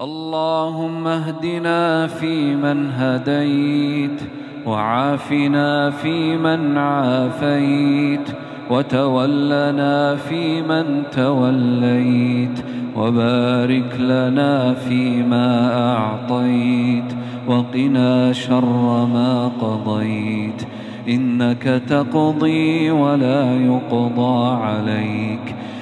اللهم اهدنا فيمن هديت وعافنا فيمن عافيت وتولنا فيمن توليت وبارك لنا فيما أعطيت وقنا شر ما قضيت إنك تقضي ولا يقضى عليك.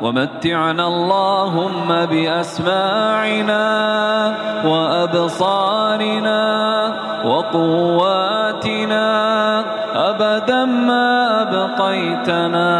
ومتعنا اللهم بأسماعنا وأبصارنا وقواتنا أبدا ما أبقيتنا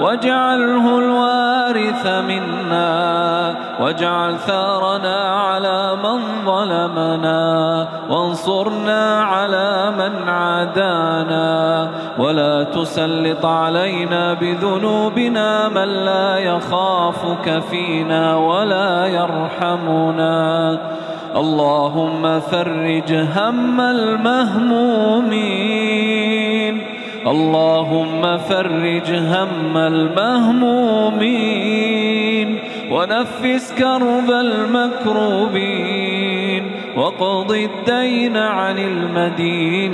واجعله الوارث منا واجعل ثارنا على من ظلمنا وانصرنا على من عادانا ولا تسلط علينا بذنوبنا من لا يخافك فينا ولا يرحمنا اللهم فرج هم المهمومين اللهم فرج هم المهمومين ونفس كرب المكروبين وقض الدين عن المدينين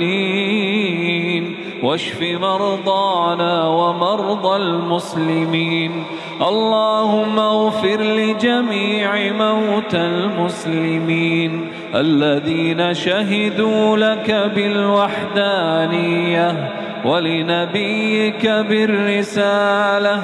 واشف مرضانا ومرضى المسلمين. اللهم اغفر لجميع موتى المسلمين الذين شهدوا لك بالوحدانية ولنبيك بالرسالة.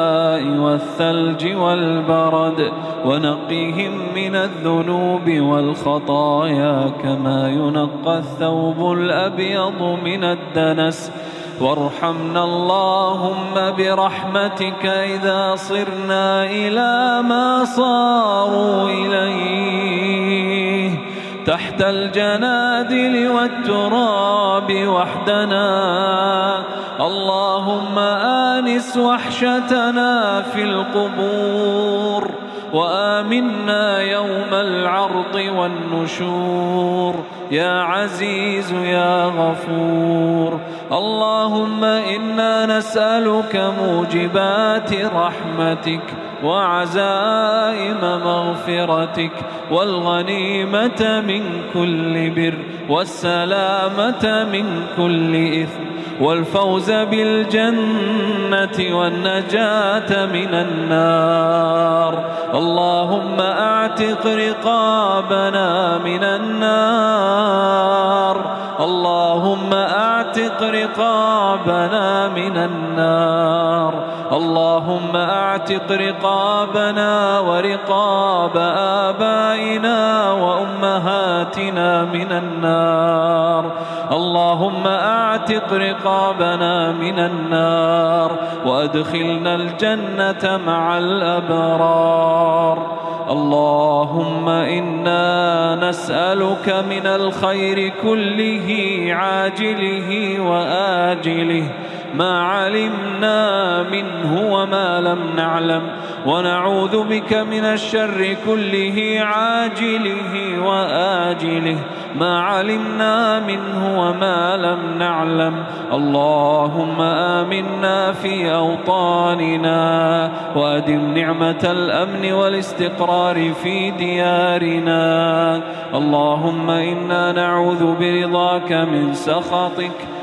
والثلج والبرد ونقهم من الذنوب والخطايا كما ينقى الثوب الأبيض من الدنس. وارحمنا اللهم برحمتك إذا صرنا إلى ما صاروا إليه. تحت الجنادل والتراب وحدنا. اللهم آنس وحشتنا في القبور وآمنا يوم العرض والنشور. يا عزيز يا غفور. اللهم إنا نسألك موجبات رحمتك وعزائم مغفرتك والغنيمة من كل بر والسلامة من كل إثم. والفوز بالجنة والنجاة من النار. اللهم أعتق رقابنا من النار. اللهم أعتق رقابنا من النار. اللهم أعتق رقابنا ورقاب آبائنا وأمهاتنا من النار. اللهم أعتق رقابنا من النار وأدخلنا الجنة مع الأبرار. اللهم إنا نسألك من الخير كله عاجله وآجله. ما علمنا منه وما لم نعلم. ونعوذ بك من الشر كله عاجله وآجله. ما علمنا منه وما لم نعلم. اللهم آمنا في أوطاننا وأدم نعمة الأمن والاستقرار في ديارنا. اللهم إنا نعوذ برضاك من سخطك